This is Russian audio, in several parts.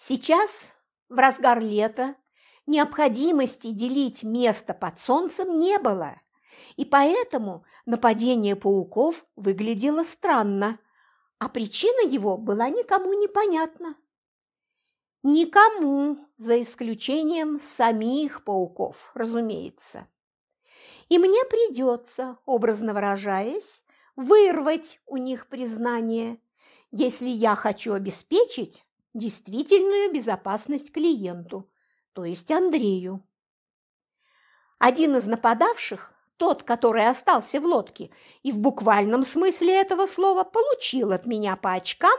Сейчас, в разгар лета, необходимости делить место под солнцем не было, и поэтому нападение пауков выглядело странно, а причина его была никому непонятна. Никому, за исключением самих пауков, разумеется. И мне придется, образно выражаясь, вырвать у них признание, если я хочу обеспечить действительную безопасность клиенту, то есть Андрею. Один из нападавших, тот, который остался в лодке, и в буквальном смысле этого слова получил от меня по очкам,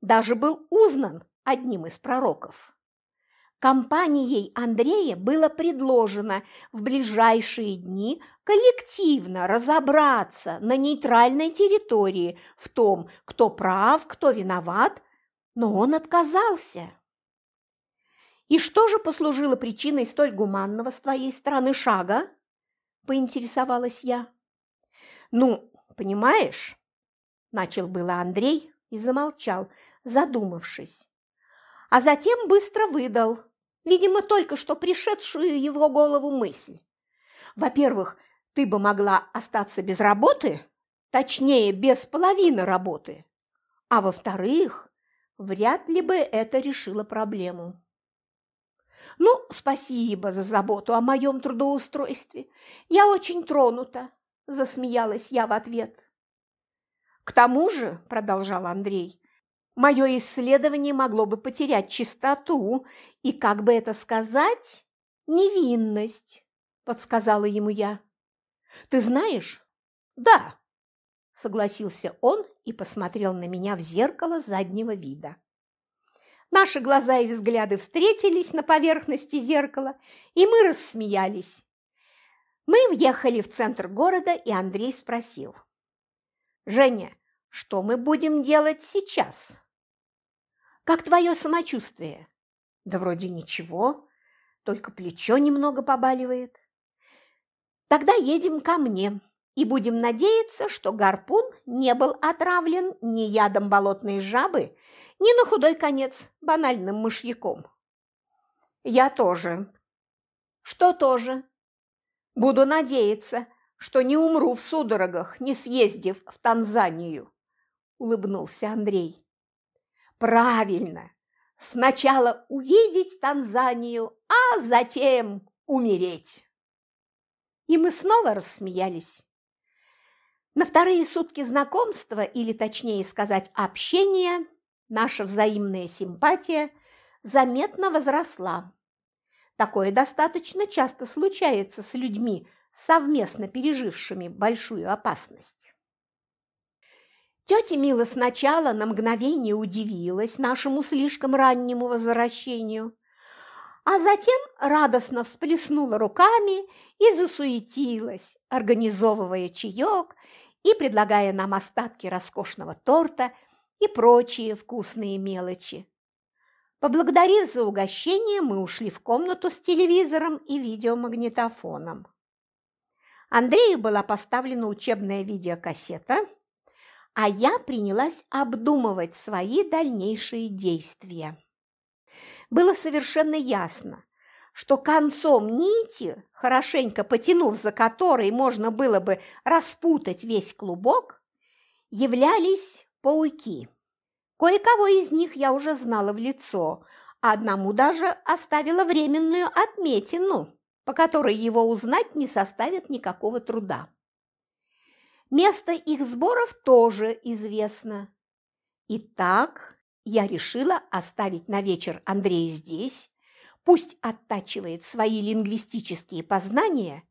даже был узнан одним из пророков. Компанией Андрея было предложено в ближайшие дни коллективно разобраться на нейтральной территории в том, кто прав, кто виноват, но он отказался. «И что же послужило причиной столь гуманного с твоей стороны шага?» – поинтересовалась я. «Ну, понимаешь», – начал было Андрей и замолчал, задумавшись а затем быстро выдал, видимо, только что пришедшую его голову мысль. Во-первых, ты бы могла остаться без работы, точнее, без половины работы. А во-вторых, вряд ли бы это решило проблему. «Ну, спасибо за заботу о моем трудоустройстве. Я очень тронута», – засмеялась я в ответ. «К тому же», – продолжал Андрей, Мое исследование могло бы потерять чистоту и, как бы это сказать, невинность, подсказала ему я. Ты знаешь? Да, согласился он и посмотрел на меня в зеркало заднего вида. Наши глаза и взгляды встретились на поверхности зеркала, и мы рассмеялись. Мы въехали в центр города, и Андрей спросил. «Женя, что мы будем делать сейчас?» Как твое самочувствие? Да вроде ничего, только плечо немного побаливает. Тогда едем ко мне и будем надеяться, что гарпун не был отравлен ни ядом болотной жабы, ни на худой конец банальным мышьяком. Я тоже. Что тоже? Буду надеяться, что не умру в судорогах, не съездив в Танзанию, улыбнулся Андрей. Правильно. Сначала увидеть Танзанию, а затем умереть. И мы снова рассмеялись. На вторые сутки знакомства, или точнее сказать общения, наша взаимная симпатия заметно возросла. Такое достаточно часто случается с людьми, совместно пережившими большую опасность. Тетя Мила сначала на мгновение удивилась нашему слишком раннему возвращению, а затем радостно всплеснула руками и засуетилась, организовывая чаек и предлагая нам остатки роскошного торта и прочие вкусные мелочи. Поблагодарив за угощение, мы ушли в комнату с телевизором и видеомагнитофоном. Андрею была поставлена учебная видеокассета – а я принялась обдумывать свои дальнейшие действия. Было совершенно ясно, что концом нити, хорошенько потянув за которой можно было бы распутать весь клубок, являлись пауки. Кое-кого из них я уже знала в лицо, а одному даже оставила временную отметину, по которой его узнать не составит никакого труда. Место их сборов тоже известно. Итак, я решила оставить на вечер Андрея здесь, пусть оттачивает свои лингвистические познания,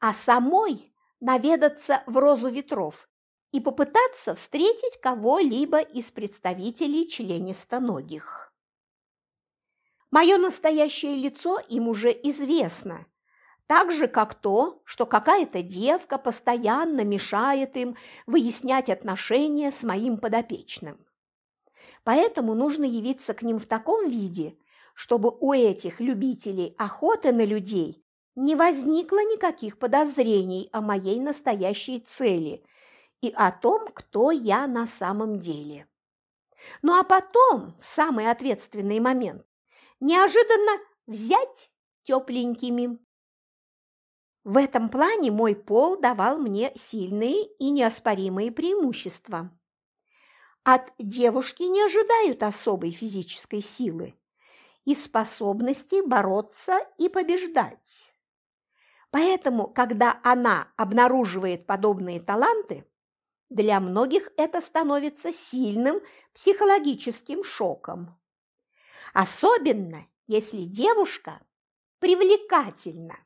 а самой наведаться в розу ветров и попытаться встретить кого-либо из представителей членистоногих. Мое настоящее лицо им уже известно, так же, как то, что какая-то девка постоянно мешает им выяснять отношения с моим подопечным. Поэтому нужно явиться к ним в таком виде, чтобы у этих любителей охоты на людей не возникло никаких подозрений о моей настоящей цели и о том, кто я на самом деле. Ну а потом, в самый ответственный момент, неожиданно взять тепленькими. В этом плане мой пол давал мне сильные и неоспоримые преимущества. От девушки не ожидают особой физической силы и способности бороться и побеждать. Поэтому, когда она обнаруживает подобные таланты, для многих это становится сильным психологическим шоком. Особенно, если девушка привлекательна.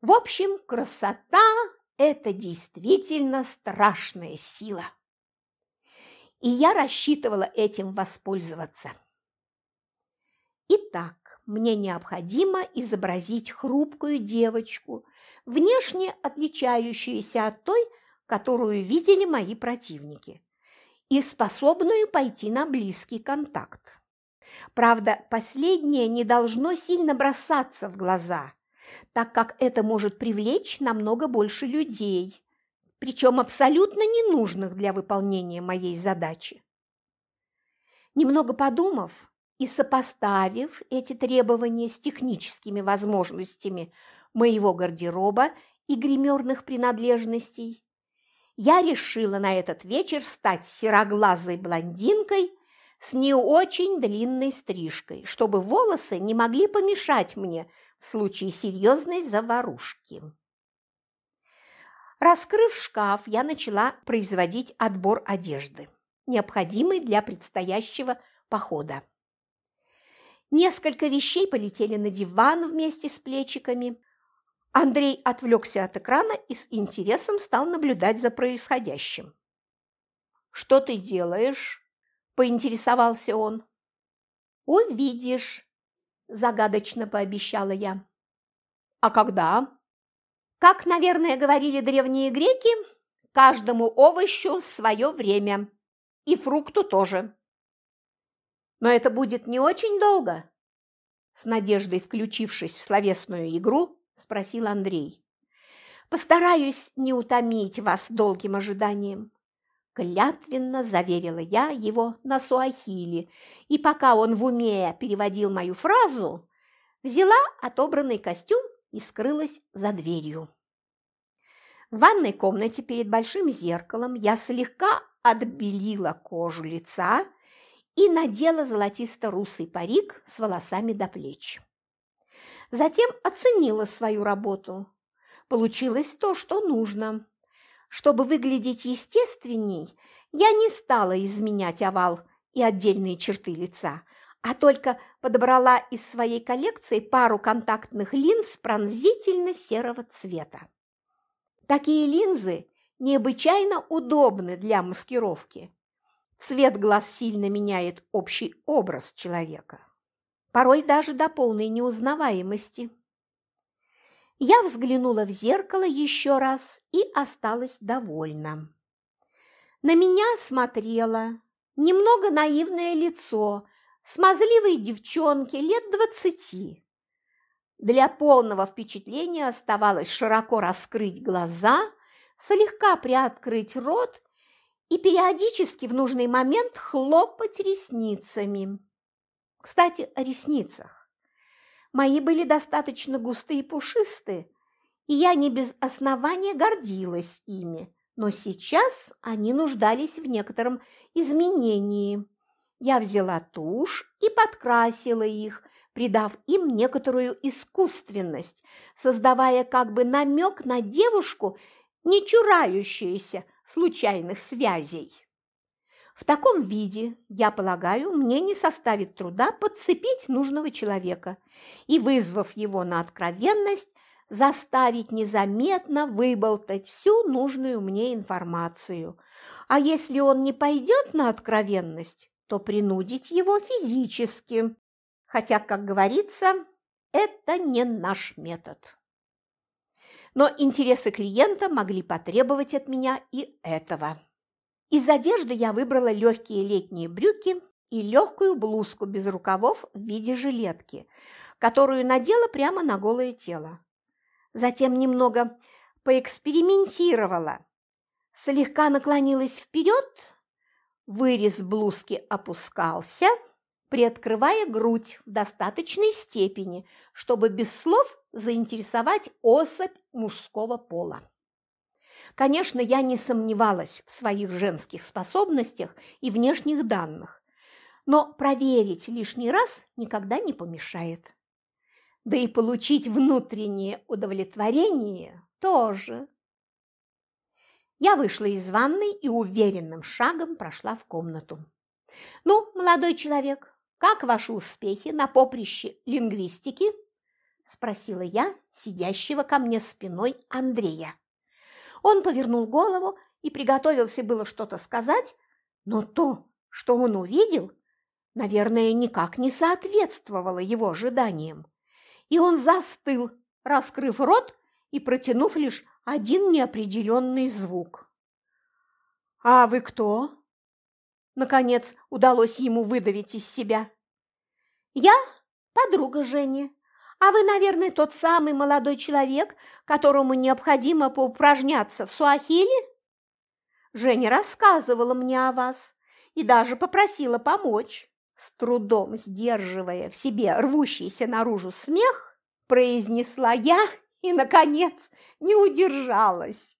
В общем, красота – это действительно страшная сила. И я рассчитывала этим воспользоваться. Итак, мне необходимо изобразить хрупкую девочку, внешне отличающуюся от той, которую видели мои противники, и способную пойти на близкий контакт. Правда, последнее не должно сильно бросаться в глаза, так как это может привлечь намного больше людей, причем абсолютно ненужных для выполнения моей задачи. Немного подумав и сопоставив эти требования с техническими возможностями моего гардероба и гримерных принадлежностей, я решила на этот вечер стать сероглазой блондинкой с не очень длинной стрижкой, чтобы волосы не могли помешать мне в случае серьезной заварушки. Раскрыв шкаф, я начала производить отбор одежды, необходимый для предстоящего похода. Несколько вещей полетели на диван вместе с плечиками, Андрей отвлекся от экрана и с интересом стал наблюдать за происходящим. «Что ты делаешь?» – поинтересовался он. «Увидишь», – загадочно пообещала я. «А когда?» «Как, наверное, говорили древние греки, каждому овощу свое время, и фрукту тоже». «Но это будет не очень долго?» С надеждой включившись в словесную игру, – спросил Андрей. «Постараюсь не утомить вас долгим ожиданием», – клятвенно заверила я его на суахили, и пока он в уме переводил мою фразу, взяла отобранный костюм и скрылась за дверью. В ванной комнате перед большим зеркалом я слегка отбелила кожу лица и надела золотисто-русый парик с волосами до плеч. Затем оценила свою работу. Получилось то, что нужно. Чтобы выглядеть естественней, я не стала изменять овал и отдельные черты лица, а только подобрала из своей коллекции пару контактных линз пронзительно-серого цвета. Такие линзы необычайно удобны для маскировки. Цвет глаз сильно меняет общий образ человека порой даже до полной неузнаваемости. Я взглянула в зеркало еще раз и осталась довольна. На меня смотрело немного наивное лицо смазливой девчонки лет двадцати. Для полного впечатления оставалось широко раскрыть глаза, слегка приоткрыть рот и периодически в нужный момент хлопать ресницами. Кстати, о ресницах. Мои были достаточно густые и пушистые, и я не без основания гордилась ими, но сейчас они нуждались в некотором изменении. Я взяла тушь и подкрасила их, придав им некоторую искусственность, создавая как бы намек на девушку, не чурающуюся случайных связей. В таком виде, я полагаю, мне не составит труда подцепить нужного человека и, вызвав его на откровенность, заставить незаметно выболтать всю нужную мне информацию. А если он не пойдет на откровенность, то принудить его физически. Хотя, как говорится, это не наш метод. Но интересы клиента могли потребовать от меня и этого. Из одежды я выбрала легкие летние брюки и легкую блузку без рукавов в виде жилетки, которую надела прямо на голое тело. Затем немного поэкспериментировала, слегка наклонилась вперед, Вырез блузки опускался, приоткрывая грудь в достаточной степени, чтобы без слов заинтересовать особь мужского пола. Конечно, я не сомневалась в своих женских способностях и внешних данных, но проверить лишний раз никогда не помешает. Да и получить внутреннее удовлетворение тоже. Я вышла из ванной и уверенным шагом прошла в комнату. «Ну, молодой человек, как ваши успехи на поприще лингвистики?» – спросила я сидящего ко мне спиной Андрея. Он повернул голову и приготовился было что-то сказать, но то, что он увидел, наверное, никак не соответствовало его ожиданиям. И он застыл, раскрыв рот и протянув лишь один неопределенный звук. «А вы кто?» Наконец удалось ему выдавить из себя. «Я подруга Жени, а вы, наверное, тот самый молодой человек, которому необходимо поупражняться в суахили? Женя рассказывала мне о вас и даже попросила помочь. С трудом сдерживая в себе рвущийся наружу смех, произнесла я и, наконец, не удержалась.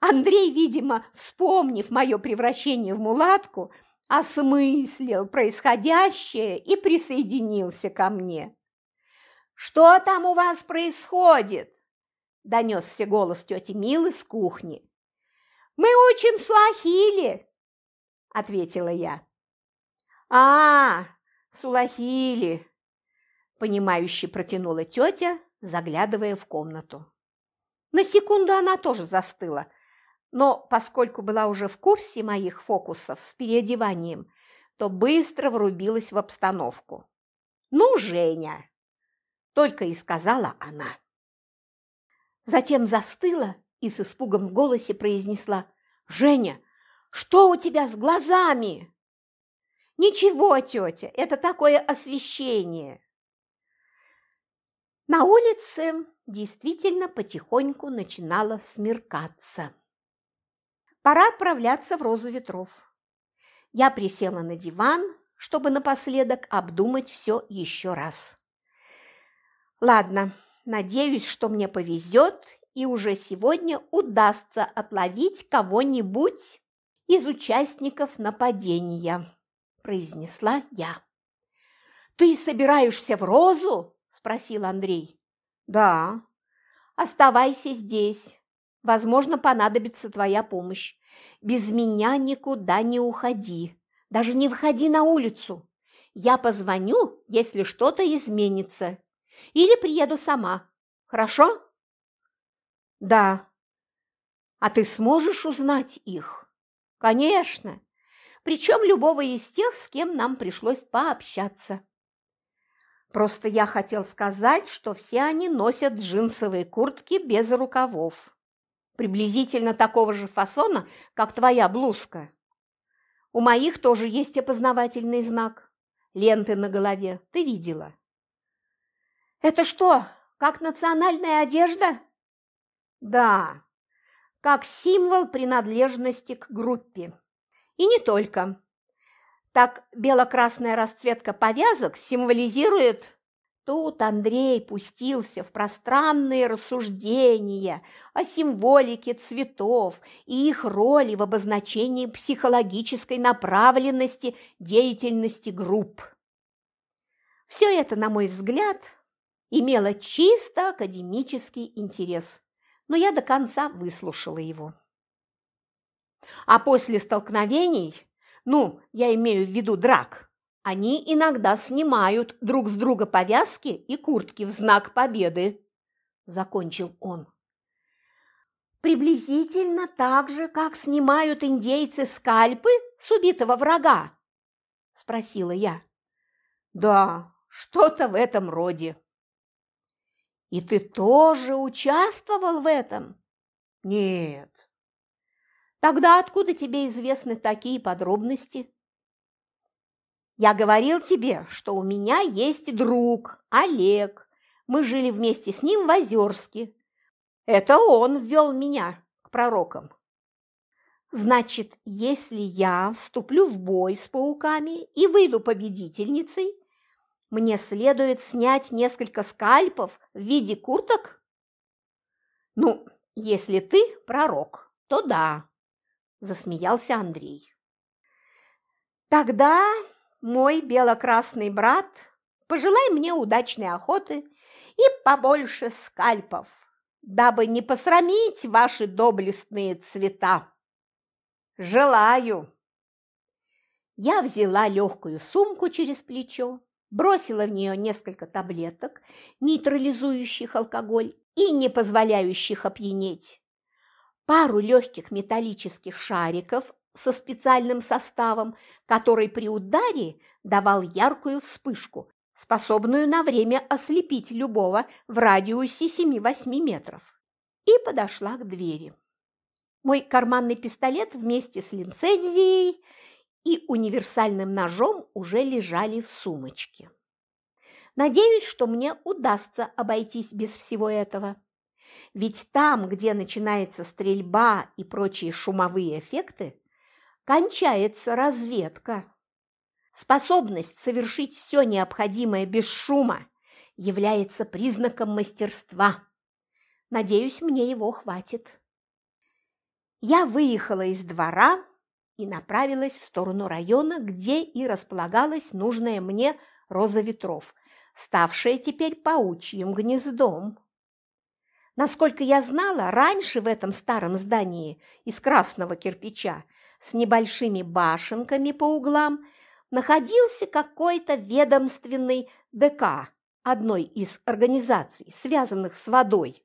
Андрей, видимо, вспомнив мое превращение в мулатку, осмыслил происходящее и присоединился ко мне. «Что там у вас происходит?» – донесся голос тети Милы с кухни. «Мы учим суахили», – ответила я. «А, сулахили!» – понимающе протянула тетя, заглядывая в комнату. На секунду она тоже застыла, но поскольку была уже в курсе моих фокусов с переодеванием, то быстро врубилась в обстановку. «Ну, Женя!» – только и сказала она. Затем застыла и с испугом в голосе произнесла «Женя, что у тебя с глазами?» «Ничего, тетя, это такое освещение!» На улице действительно потихоньку начинало смеркаться. Пора отправляться в розу ветров. Я присела на диван, чтобы напоследок обдумать все еще раз. Ладно, надеюсь, что мне повезет, и уже сегодня удастся отловить кого-нибудь из участников нападения, произнесла я. Ты собираешься в розу? Спросил Андрей. Да. Оставайся здесь. Возможно, понадобится твоя помощь. Без меня никуда не уходи. Даже не выходи на улицу. Я позвоню, если что-то изменится. Или приеду сама. Хорошо? Да. А ты сможешь узнать их? Конечно. Причем любого из тех, с кем нам пришлось пообщаться. Просто я хотел сказать, что все они носят джинсовые куртки без рукавов. Приблизительно такого же фасона, как твоя блузка. У моих тоже есть опознавательный знак. Ленты на голове. Ты видела? Это что, как национальная одежда? Да, как символ принадлежности к группе. И не только. Так бело-красная расцветка повязок символизирует... Тут Андрей пустился в пространные рассуждения о символике цветов и их роли в обозначении психологической направленности деятельности групп. Все это, на мой взгляд, имело чисто академический интерес, но я до конца выслушала его. А после столкновений ну, я имею в виду драк, они иногда снимают друг с друга повязки и куртки в знак победы, закончил он. Приблизительно так же, как снимают индейцы скальпы с убитого врага, спросила я. Да, что-то в этом роде. И ты тоже участвовал в этом? Нет, Тогда откуда тебе известны такие подробности? Я говорил тебе, что у меня есть друг, Олег. Мы жили вместе с ним в Озерске. Это он ввел меня к пророкам. Значит, если я вступлю в бой с пауками и выйду победительницей, мне следует снять несколько скальпов в виде курток? Ну, если ты пророк, то да, засмеялся Андрей. Тогда, мой бело-красный брат, пожелай мне удачной охоты и побольше скальпов, дабы не посрамить ваши доблестные цвета. Желаю. Я взяла легкую сумку через плечо, бросила в нее несколько таблеток, нейтрализующих алкоголь и не позволяющих опьянеть, пару легких металлических шариков со специальным составом, который при ударе давал яркую вспышку, способную на время ослепить любого в радиусе 7-8 метров, и подошла к двери. Мой карманный пистолет вместе с линцензией и универсальным ножом уже лежали в сумочке. Надеюсь, что мне удастся обойтись без всего этого. Ведь там, где начинается стрельба и прочие шумовые эффекты, кончается разведка. Способность совершить все необходимое без шума является признаком мастерства. Надеюсь, мне его хватит я выехала из двора и направилась в сторону района, где и располагалась нужная мне роза ветров, ставшая теперь паучьим гнездом. Насколько я знала, раньше в этом старом здании из красного кирпича с небольшими башенками по углам находился какой-то ведомственный ДК одной из организаций, связанных с водой.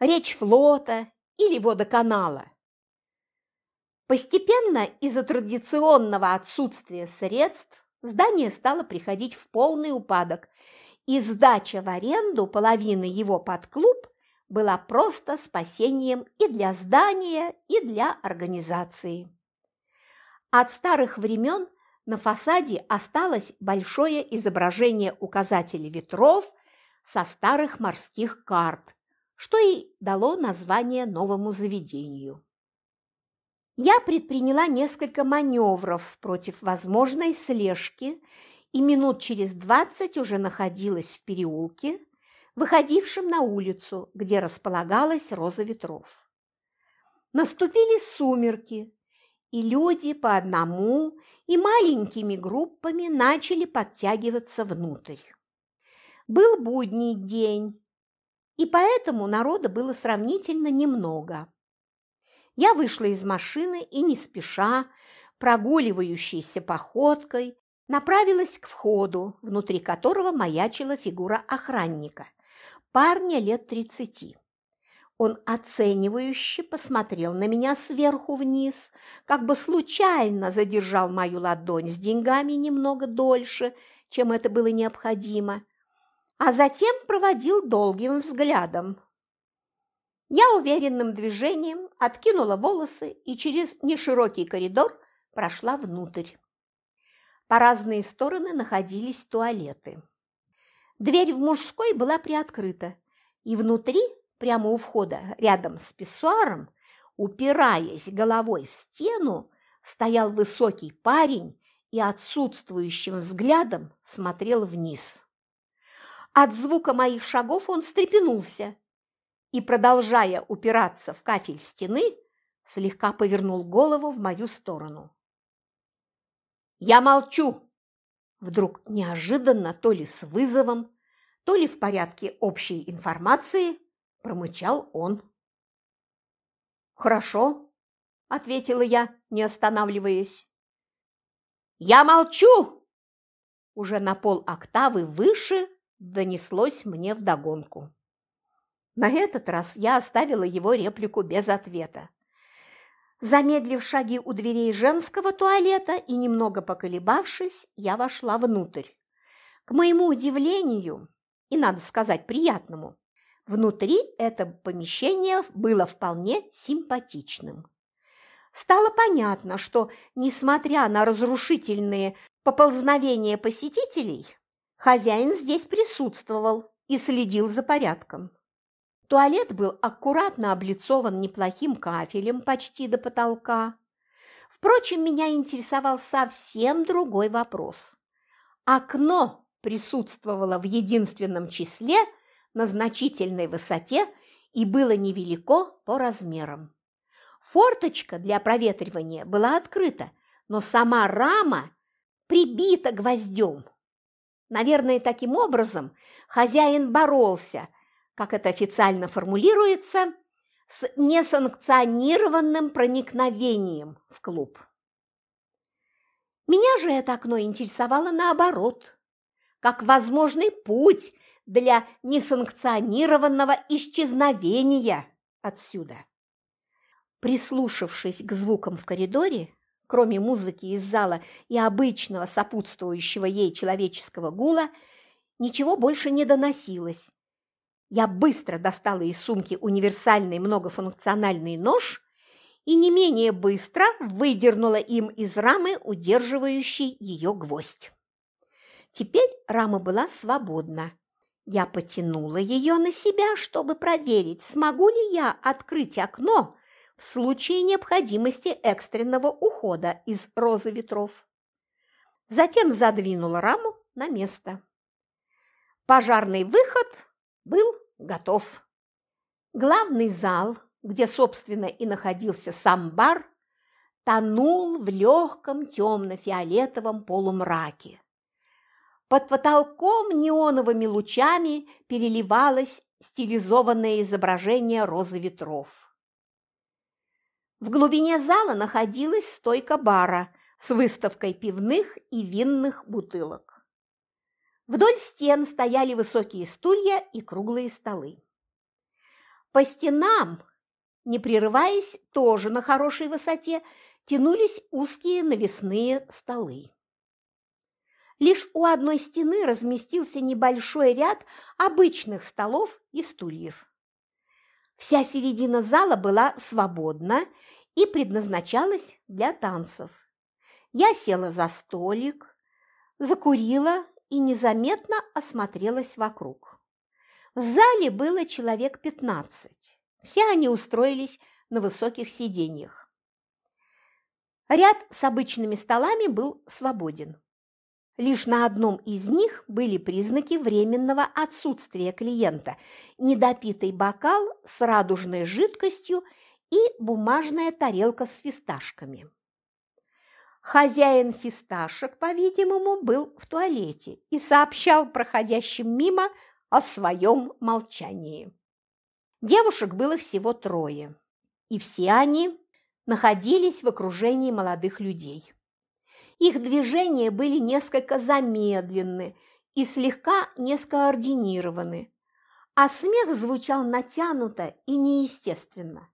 Речь флота или водоканала. Постепенно из-за традиционного отсутствия средств здание стало приходить в полный упадок, и сдача в аренду половины его под клуб была просто спасением и для здания, и для организации. От старых времен на фасаде осталось большое изображение указателей ветров со старых морских карт, что и дало название новому заведению я предприняла несколько маневров против возможной слежки и минут через двадцать уже находилась в переулке, выходившем на улицу, где располагалась роза ветров. Наступили сумерки, и люди по одному и маленькими группами начали подтягиваться внутрь. Был будний день, и поэтому народа было сравнительно немного. Я вышла из машины и не спеша, прогуливающейся походкой, направилась к входу, внутри которого маячила фигура охранника, парня лет тридцати. Он оценивающе посмотрел на меня сверху вниз, как бы случайно задержал мою ладонь с деньгами немного дольше, чем это было необходимо, а затем проводил долгим взглядом. Я уверенным движением откинула волосы и через неширокий коридор прошла внутрь. По разные стороны находились туалеты. Дверь в мужской была приоткрыта, и внутри, прямо у входа, рядом с писсуаром, упираясь головой в стену, стоял высокий парень и отсутствующим взглядом смотрел вниз. От звука моих шагов он встрепенулся и, продолжая упираться в кафель стены, слегка повернул голову в мою сторону. «Я молчу!» Вдруг неожиданно, то ли с вызовом, то ли в порядке общей информации, промычал он. «Хорошо», – ответила я, не останавливаясь. «Я молчу!» Уже на пол октавы выше донеслось мне вдогонку. На этот раз я оставила его реплику без ответа. Замедлив шаги у дверей женского туалета и немного поколебавшись, я вошла внутрь. К моему удивлению, и, надо сказать, приятному, внутри это помещение было вполне симпатичным. Стало понятно, что, несмотря на разрушительные поползновения посетителей, хозяин здесь присутствовал и следил за порядком. Туалет был аккуратно облицован неплохим кафелем почти до потолка. Впрочем, меня интересовал совсем другой вопрос. Окно присутствовало в единственном числе на значительной высоте и было невелико по размерам. Форточка для проветривания была открыта, но сама рама прибита гвоздем. Наверное, таким образом хозяин боролся, как это официально формулируется, с несанкционированным проникновением в клуб. Меня же это окно интересовало наоборот, как возможный путь для несанкционированного исчезновения отсюда. Прислушавшись к звукам в коридоре, кроме музыки из зала и обычного сопутствующего ей человеческого гула, ничего больше не доносилось. Я быстро достала из сумки универсальный многофункциональный нож и не менее быстро выдернула им из рамы удерживающий ее гвоздь. Теперь рама была свободна. Я потянула ее на себя, чтобы проверить, смогу ли я открыть окно в случае необходимости экстренного ухода из розы ветров. Затем задвинула раму на место. Пожарный выход был готов. Главный зал где, собственно, и находился сам бар, тонул в легком темно-фиолетовом полумраке. Под потолком неоновыми лучами переливалось стилизованное изображение розы ветров. В глубине зала находилась стойка бара с выставкой пивных и винных бутылок. Вдоль стен стояли высокие стулья и круглые столы. По стенам не прерываясь, тоже на хорошей высоте, тянулись узкие навесные столы. Лишь у одной стены разместился небольшой ряд обычных столов и стульев. Вся середина зала была свободна и предназначалась для танцев. Я села за столик, закурила и незаметно осмотрелась вокруг. В зале было человек пятнадцать. Все они устроились на высоких сиденьях. Ряд с обычными столами был свободен. Лишь на одном из них были признаки временного отсутствия клиента, недопитый бокал с радужной жидкостью и бумажная тарелка с фисташками. Хозяин фисташек, по-видимому, был в туалете и сообщал проходящим мимо о своем молчании. Девушек было всего трое, и все они находились в окружении молодых людей. Их движения были несколько замедлены и слегка нескоординированы, а смех звучал натянуто и неестественно.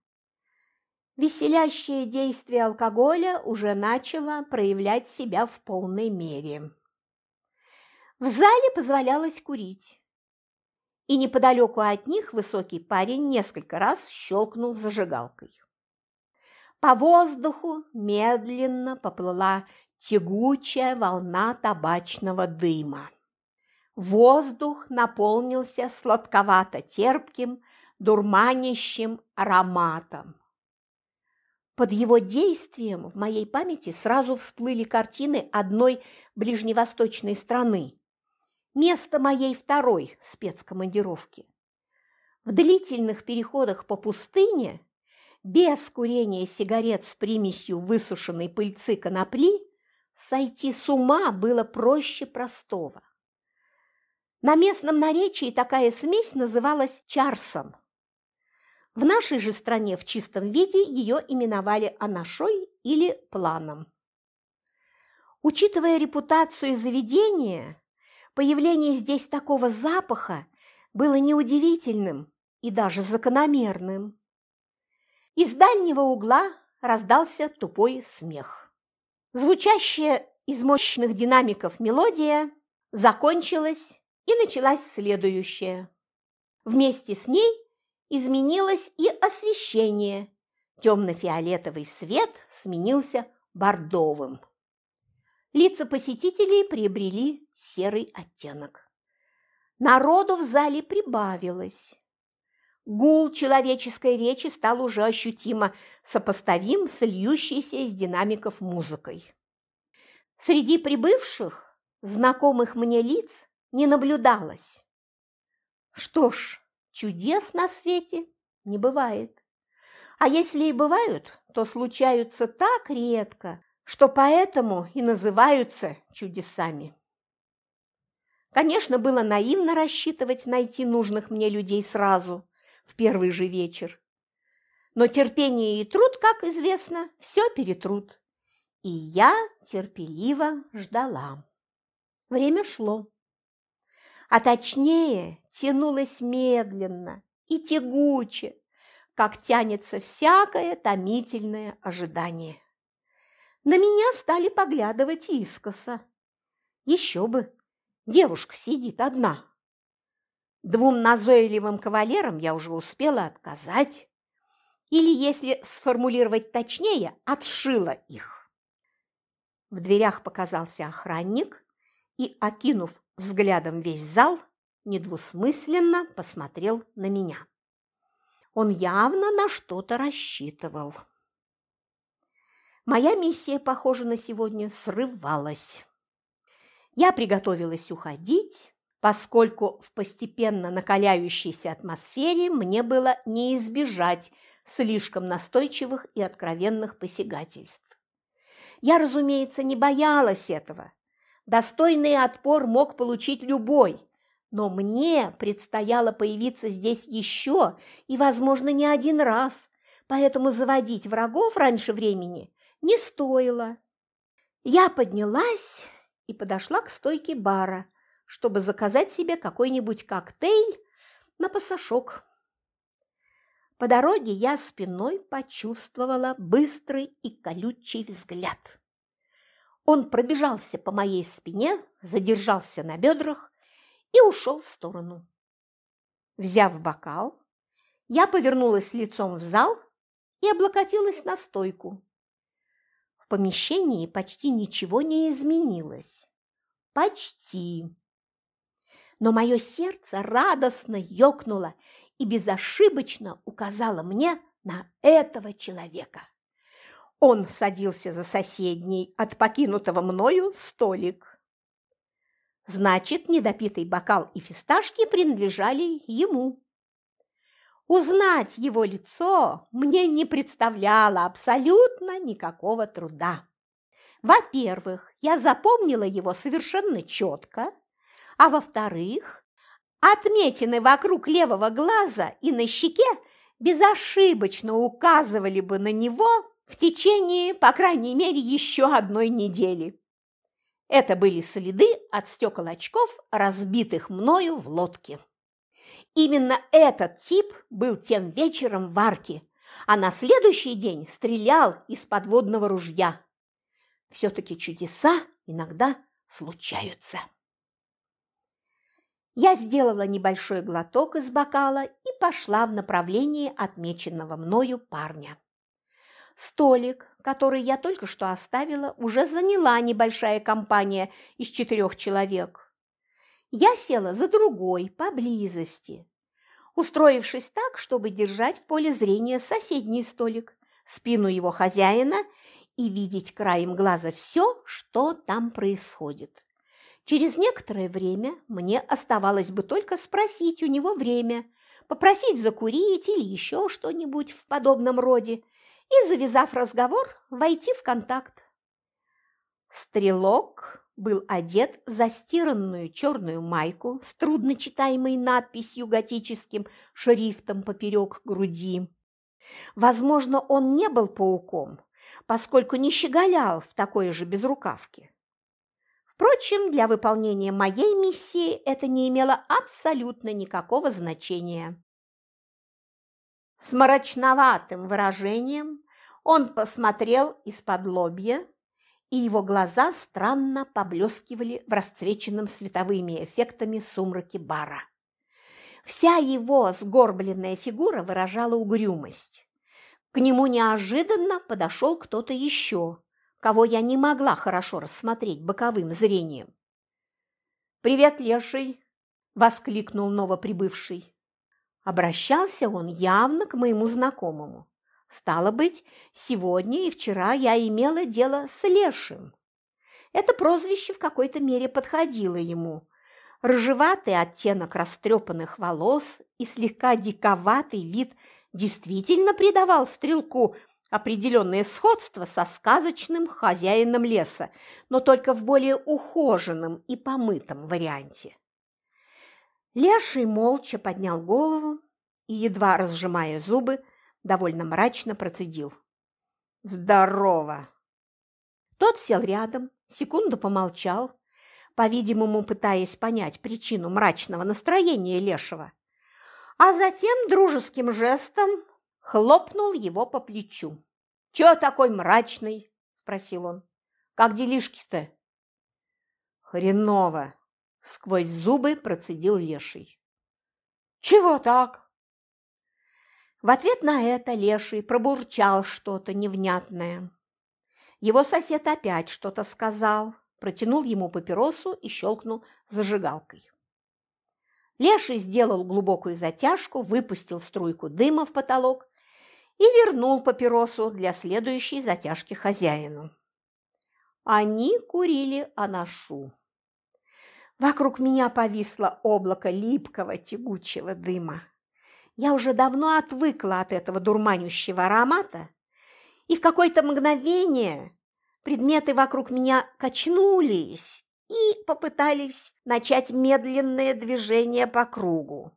Веселящее действие алкоголя уже начало проявлять себя в полной мере. В зале позволялось курить и неподалеку от них высокий парень несколько раз щелкнул зажигалкой. По воздуху медленно поплыла тягучая волна табачного дыма. Воздух наполнился сладковато-терпким, дурманящим ароматом. Под его действием в моей памяти сразу всплыли картины одной ближневосточной страны, место моей второй спецкомандировки. В длительных переходах по пустыне, без курения сигарет с примесью высушенной пыльцы конопли, сойти с ума было проще простого. На местном наречии такая смесь называлась чарсом. В нашей же стране в чистом виде ее именовали анашой или планом. Учитывая репутацию заведения, Появление здесь такого запаха было неудивительным и даже закономерным. Из дальнего угла раздался тупой смех. Звучащая из мощных динамиков мелодия закончилась и началась следующая. Вместе с ней изменилось и освещение. Темно-фиолетовый свет сменился бордовым. Лица посетителей приобрели серый оттенок. Народу в зале прибавилось. Гул человеческой речи стал уже ощутимо сопоставим с льющейся из динамиков музыкой. Среди прибывших знакомых мне лиц не наблюдалось. Что ж, чудес на свете не бывает. А если и бывают, то случаются так редко, что поэтому и называются чудесами. Конечно, было наивно рассчитывать найти нужных мне людей сразу, в первый же вечер. Но терпение и труд, как известно, все перетрут. И я терпеливо ждала. Время шло. А точнее, тянулось медленно и тягуче, как тянется всякое томительное ожидание. На меня стали поглядывать искоса. Еще бы, девушка сидит одна. Двум назойливым кавалерам я уже успела отказать. Или, если сформулировать точнее, отшила их. В дверях показался охранник и, окинув взглядом весь зал, недвусмысленно посмотрел на меня. Он явно на что-то рассчитывал. Моя миссия, похоже, на сегодня срывалась. Я приготовилась уходить, поскольку в постепенно накаляющейся атмосфере мне было не избежать слишком настойчивых и откровенных посягательств. Я, разумеется, не боялась этого. Достойный отпор мог получить любой, но мне предстояло появиться здесь еще и, возможно, не один раз, поэтому заводить врагов раньше времени не стоило. Я поднялась и подошла к стойке бара, чтобы заказать себе какой-нибудь коктейль на пасашок. По дороге я спиной почувствовала быстрый и колючий взгляд. Он пробежался по моей спине, задержался на бедрах и ушел в сторону. Взяв бокал, я повернулась лицом в зал и облокотилась на стойку. В помещении почти ничего не изменилось. Почти но мое сердце радостно ёкнуло и безошибочно указало мне на этого человека. Он садился за соседний от покинутого мною столик. Значит, недопитый бокал и фисташки принадлежали ему. Узнать его лицо мне не представляло абсолютно никакого труда. Во-первых, я запомнила его совершенно четко, а во-вторых, отметины вокруг левого глаза и на щеке безошибочно указывали бы на него в течение, по крайней мере, еще одной недели. Это были следы от стекол очков, разбитых мною в лодке. Именно этот тип был тем вечером в арке, а на следующий день стрелял из подводного ружья. Все-таки чудеса иногда случаются. Я сделала небольшой глоток из бокала и пошла в направлении отмеченного мною парня. Столик, который я только что оставила, уже заняла небольшая компания из четырех человек. Я села за другой, поблизости, устроившись так, чтобы держать в поле зрения соседний столик, спину его хозяина и видеть краем глаза все, что там происходит. Через некоторое время мне оставалось бы только спросить у него время, попросить закурить или еще что-нибудь в подобном роде и, завязав разговор, войти в контакт. Стрелок был одет в застиранную черную майку с трудночитаемой надписью готическим шрифтом поперек груди. Возможно, он не был пауком, поскольку не щеголял в такой же безрукавке. Впрочем, для выполнения моей миссии это не имело абсолютно никакого значения. С мрачноватым выражением он посмотрел из-под лобья, и его глаза странно поблескивали в расцвеченном световыми эффектами сумраке бара. Вся его сгорбленная фигура выражала угрюмость. К нему неожиданно подошел кто-то еще, кого я не могла хорошо рассмотреть боковым зрением. «Привет, леший!» – воскликнул новоприбывший. Обращался он явно к моему знакомому. Стало быть, сегодня и вчера я имела дело с Лешим. Это прозвище в какой-то мере подходило ему. Рыжеватый оттенок растрепанных волос и слегка диковатый вид действительно придавал стрелку определенное сходство со сказочным хозяином леса, но только в более ухоженном и помытом варианте. Леший молча поднял голову и, едва разжимая зубы, довольно мрачно процедил. «Здорово!» Тот сел рядом, секунду помолчал, по-видимому, пытаясь понять причину мрачного настроения Лешего, а затем дружеским жестом хлопнул его по плечу. «Чего такой мрачный?» – спросил он. «Как делишки-то?» «Хреново!» – сквозь зубы процедил Леший. «Чего так?» В ответ на это Леший пробурчал что-то невнятное. Его сосед опять что-то сказал, протянул ему папиросу и щелкнул зажигалкой. Леший сделал глубокую затяжку, выпустил струйку дыма в потолок и вернул папиросу для следующей затяжки хозяину. Они курили анашу. Вокруг меня повисло облако липкого тягучего дыма. Я уже давно отвыкла от этого дурманящего аромата, и в какое-то мгновение предметы вокруг меня качнулись и попытались начать медленное движение по кругу.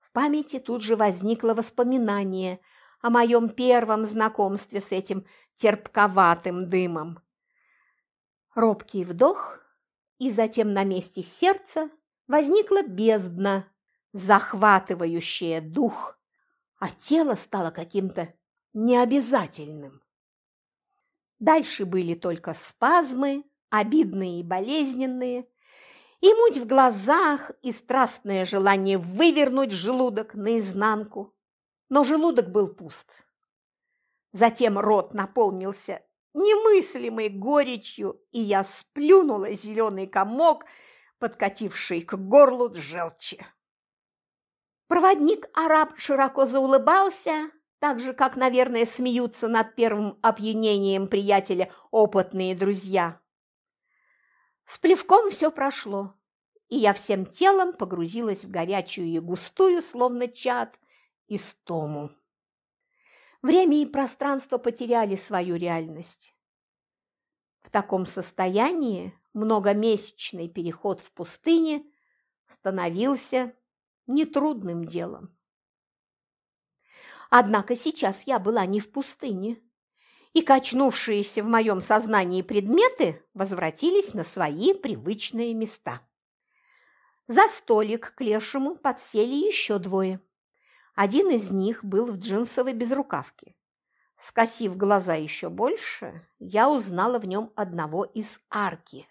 В памяти тут же возникло воспоминание о моем первом знакомстве с этим терпковатым дымом. Робкий вдох, и затем на месте сердца возникла бездна, захватывающая дух, а тело стало каким-то необязательным. Дальше были только спазмы, обидные и болезненные, и муть в глазах, и страстное желание вывернуть желудок наизнанку. Но желудок был пуст. Затем рот наполнился немыслимой горечью, и я сплюнула зеленый комок, подкативший к горлу желчи. Проводник-араб широко заулыбался, так же, как, наверное, смеются над первым опьянением приятеля опытные друзья. С плевком все прошло, и я всем телом погрузилась в горячую и густую, словно чад, истому. Время и пространство потеряли свою реальность. В таком состоянии многомесячный переход в пустыне становился нетрудным делом. Однако сейчас я была не в пустыне, и качнувшиеся в моем сознании предметы возвратились на свои привычные места. За столик к лешему подсели еще двое. Один из них был в джинсовой безрукавке. Скосив глаза еще больше, я узнала в нем одного из арки.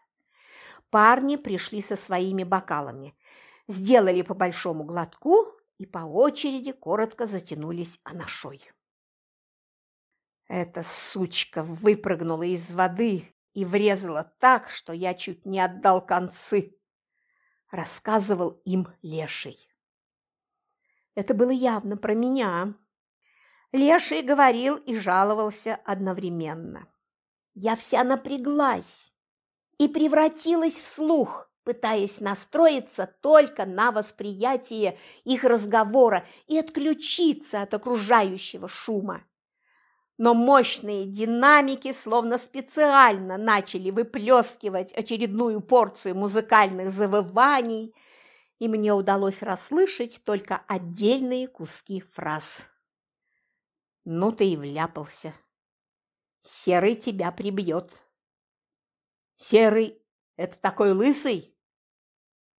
Парни пришли со своими бокалами, сделали по большому глотку и по очереди коротко затянулись анашой. Эта сучка выпрыгнула из воды и врезала так, что я чуть не отдал концы, рассказывал им Леший. Это было явно про меня. Леший говорил и жаловался одновременно. Я вся напряглась и превратилась в слух, пытаясь настроиться только на восприятие их разговора и отключиться от окружающего шума. Но мощные динамики словно специально начали выплескивать очередную порцию музыкальных завываний, и мне удалось расслышать только отдельные куски фраз. «Ну ты и вляпался. Серый тебя прибьет». «Серый – это такой лысый?»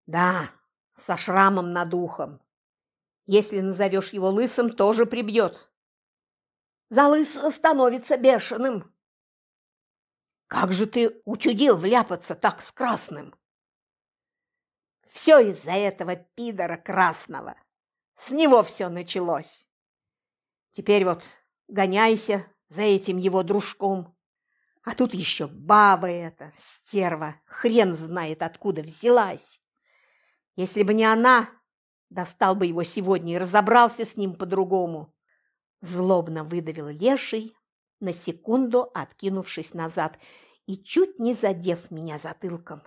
Да, со шрамом над ухом. Если назовешь его лысым, тоже прибьет. За лыс становится бешеным. Как же ты учудил вляпаться так с красным? Все из-за этого пидора красного. С него все началось. Теперь вот гоняйся за этим его дружком. А тут еще баба эта, стерва, хрен знает откуда взялась. Если бы не она, Достал бы его сегодня и разобрался с ним по-другому. Злобно выдавил леший, на секунду откинувшись назад и чуть не задев меня затылком.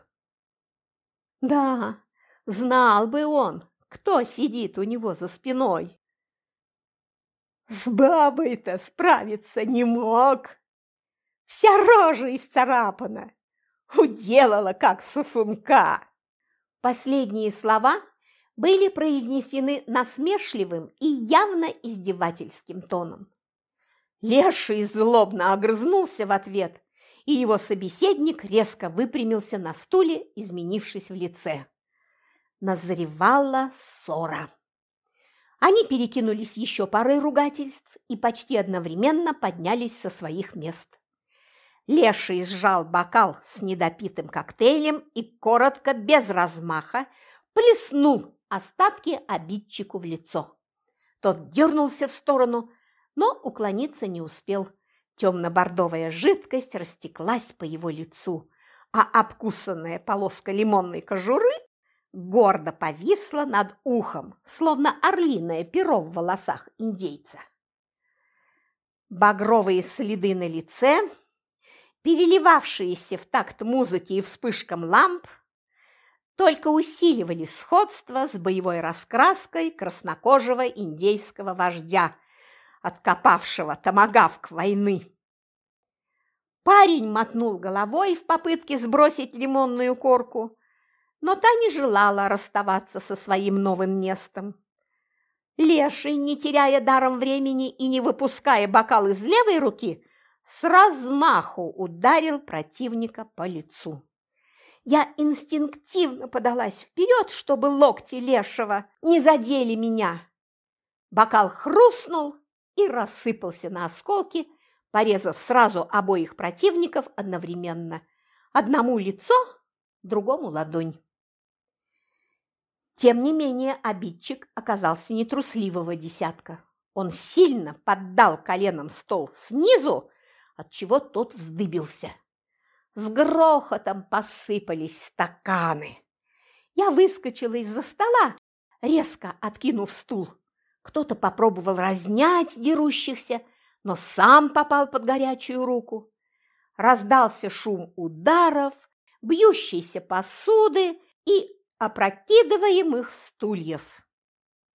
Да, знал бы он, кто сидит у него за спиной. С бабой-то справиться не мог. Вся рожа исцарапана, уделала, как сосунка. Последние слова были произнесены насмешливым и явно издевательским тоном. Леший злобно огрызнулся в ответ, и его собеседник резко выпрямился на стуле, изменившись в лице. Назревала ссора. Они перекинулись еще парой ругательств и почти одновременно поднялись со своих мест. Леший сжал бокал с недопитым коктейлем и коротко, без размаха, плеснул остатки обидчику в лицо. Тот дернулся в сторону, но уклониться не успел. Темно-бордовая жидкость растеклась по его лицу, а обкусанная полоска лимонной кожуры гордо повисла над ухом, словно орлиное перо в волосах индейца. Багровые следы на лице, переливавшиеся в такт музыки и вспышкам ламп, только усиливали сходство с боевой раскраской краснокожего индейского вождя – откопавшего томагавк войны. Парень мотнул головой в попытке сбросить лимонную корку, но та не желала расставаться со своим новым местом. Леший, не теряя даром времени и не выпуская бокал из левой руки, с размаху ударил противника по лицу. Я инстинктивно подалась вперед, чтобы локти Лешего не задели меня. Бокал хрустнул, и рассыпался на осколки, порезав сразу обоих противников одновременно. Одному лицо, другому ладонь. Тем не менее, обидчик оказался нетрусливого десятка. Он сильно поддал коленом стол снизу, отчего тот вздыбился. С грохотом посыпались стаканы. Я выскочила из-за стола, резко откинув стул. Кто-то попробовал разнять дерущихся, но сам попал под горячую руку. Раздался шум ударов, бьющейся посуды и опрокидываемых стульев.